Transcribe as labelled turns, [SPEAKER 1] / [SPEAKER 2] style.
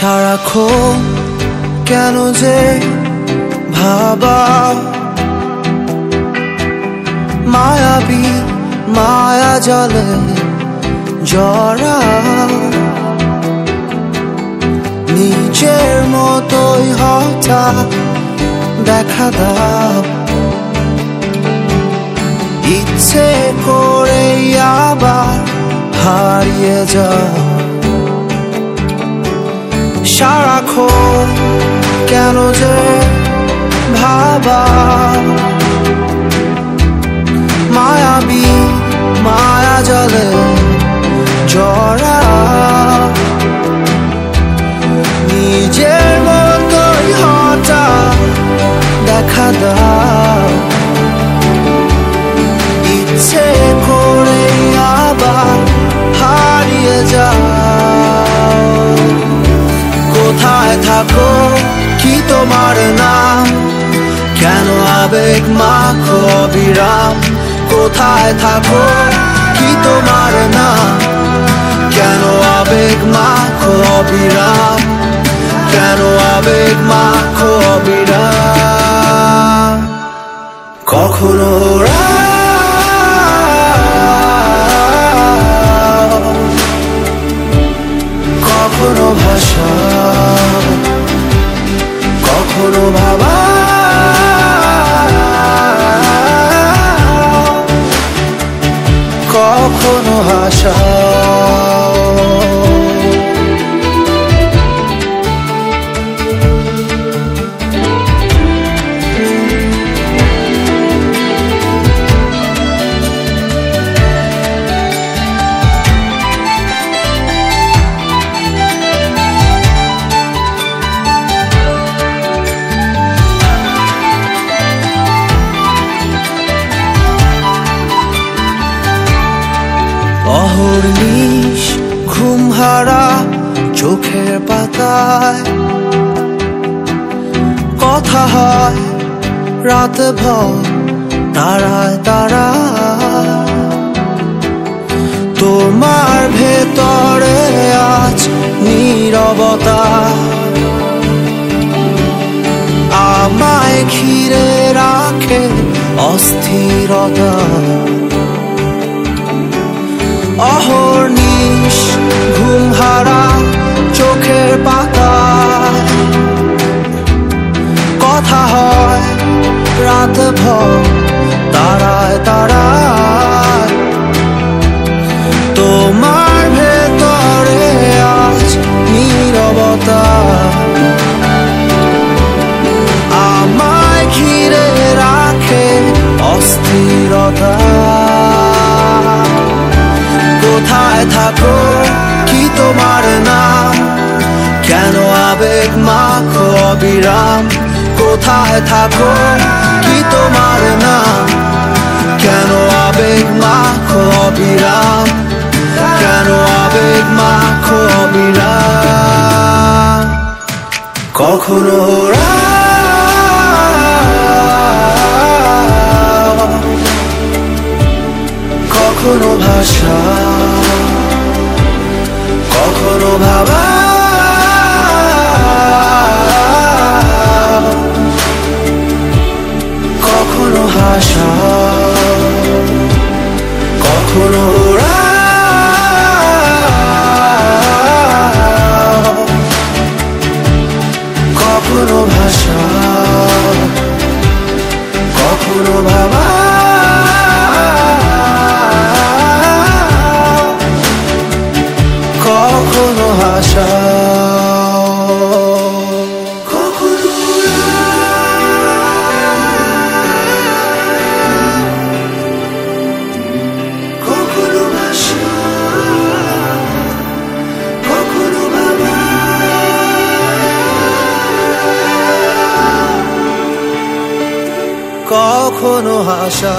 [SPEAKER 1] সারাক্ষণ কেন যে ভাবা? মায়াবী মায়া জলে জরা। নিজের মতোই হঠাৎ দেখা দাও। ইচ্ছে করে আবার হারিয়ে যাও। সারাক্ষণ কেন যে ভাবা? মায়াবী মায়া জলে কোথায় থাকো? কি তোমার নাম? কেন আবেগ মাখো অবিরাম? কোথায় থাকো? কি তোমার নাম? কেন আবেগ মাখো অবিরাম? কেন আবেগ মাখো অবিরাম? কখনো কখনো হাসা অহর্নিশ ঘুম হারা চোখের পাতায়। কথা হয় রাত ভর তারায় তারায়। তোমার ভেতরে আজ নীরবতা। আমায় ঘিরে রাখে অস্থিরতা। হারা চোখের পাতায় কথা হয় রাত ভর, তারায় তারায়। তোমার ভেতরে আজ নীরবতা। আমায় ঘিরে রাখে অস্থিরতা। কোথায় থাকো অবিরাম কোথায় থাকো? কি তোমার নাম? কেন আবেগ মাখো অবিরাম? কেন আবেগ মাখো অবিরাম? কখনো কখনো ভাষা, কখনো ভাবা কখনো হাসা কখনো হাসা